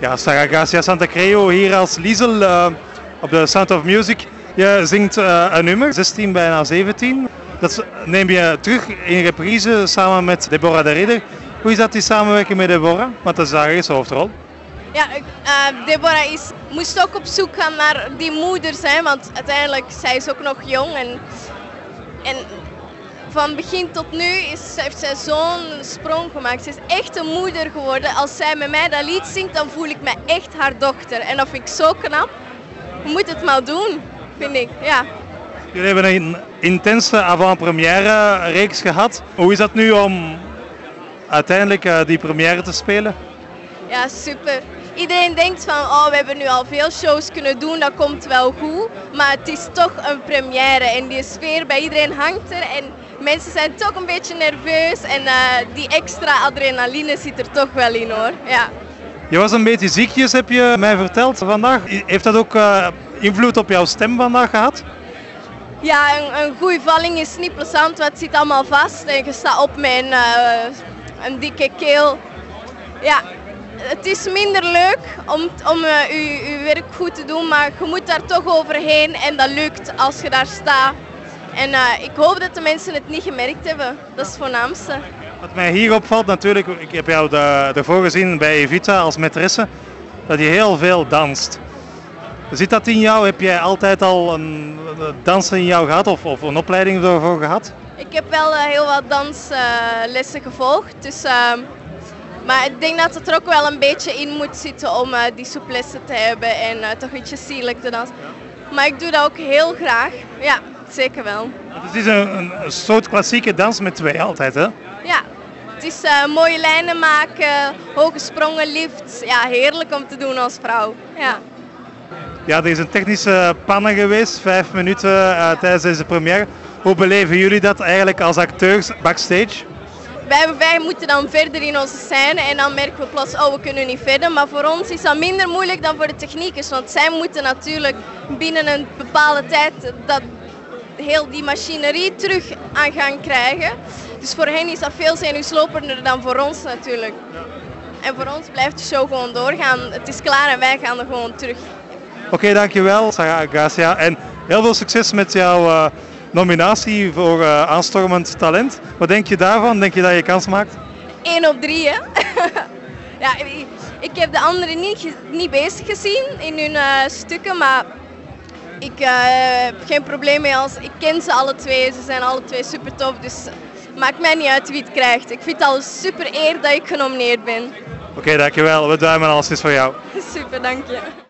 Ja, Sarah Garcia Santa Creo hier als Liesel uh, op de Sound of Music. Je zingt uh, een nummer, 16 bijna 17. Dat neem je terug in reprise samen met Deborah de Ridder. Hoe is dat die samenwerking met Deborah? Want dat is haar hoofdrol. Ja, uh, Deborah is, moest ook op zoek gaan naar die moeder zijn, want uiteindelijk zij is ook nog jong en, en van begin tot nu is, heeft zij zo'n sprong gemaakt. Ze is echt een moeder geworden. Als zij met mij dat lied zingt, dan voel ik me echt haar dochter. En dat vind ik zo knap. Je moet het maar doen, vind ik. Ja. Jullie hebben een intense avant-première reeks gehad. Hoe is dat nu om uiteindelijk uh, die première te spelen? Ja, super. Iedereen denkt van, oh, we hebben nu al veel shows kunnen doen, dat komt wel goed. Maar het is toch een première en die sfeer bij iedereen hangt er. En mensen zijn toch een beetje nerveus en uh, die extra adrenaline zit er toch wel in hoor. Ja. Je was een beetje ziekjes, heb je mij verteld vandaag. Heeft dat ook uh, invloed op jouw stem vandaag gehad? Ja, een, een goede valling is niet plezant, want het zit allemaal vast en je staat op met een, uh, een dikke keel. Ja, het is minder leuk om, om uh, je, je werk goed te doen, maar je moet daar toch overheen en dat lukt als je daar staat. En uh, ik hoop dat de mensen het niet gemerkt hebben. Dat is het voornaamste. Wat mij hier opvalt natuurlijk, ik heb jou ervoor gezien bij Evita als maîtresse, dat je heel veel danst. Zit dat in jou? Heb jij altijd al een, dansen in jou gehad of, of een opleiding ervoor gehad? Ik heb wel uh, heel wat danslessen gevolgd. Dus, uh, maar ik denk dat het er ook wel een beetje in moet zitten om die souplesse te hebben en toch iets sierlijk te dansen. Maar ik doe dat ook heel graag. Ja, zeker wel. Het is een, een soort klassieke dans met twee altijd, hè? Ja, het is mooie lijnen maken, hoge sprongen, lifts. Ja, heerlijk om te doen als vrouw. Ja. Ja, er is een technische panne geweest, vijf minuten uh, tijdens deze première. Hoe beleven jullie dat eigenlijk als acteurs backstage? Wij, moeten dan verder in onze scène en dan merken we plots, oh we kunnen niet verder. Maar voor ons is dat minder moeilijk dan voor de techniekers, want zij moeten natuurlijk binnen een bepaalde tijd dat, heel die machinerie terug aan gang krijgen. Dus voor hen is dat veel zenuwslopender dan voor ons natuurlijk. En voor ons blijft de show gewoon doorgaan. Het is klaar en wij gaan er gewoon terug. Oké, okay, dankjewel Sarah Garcia. En heel veel succes met jouw uh, nominatie voor uh, aanstormend talent. Wat denk je daarvan? Denk je dat je kans maakt? 1 op 3 hè. ja, ik heb de anderen niet, niet bezig gezien in hun uh, stukken, maar ik heb geen probleem mee als ik ken ze alle twee. Ze zijn alle twee super tof, dus maakt mij niet uit wie het krijgt. Ik vind het al super eer dat ik genomineerd ben. Oké, okay, dankjewel. We duimen alles is voor jou. Super, dank je.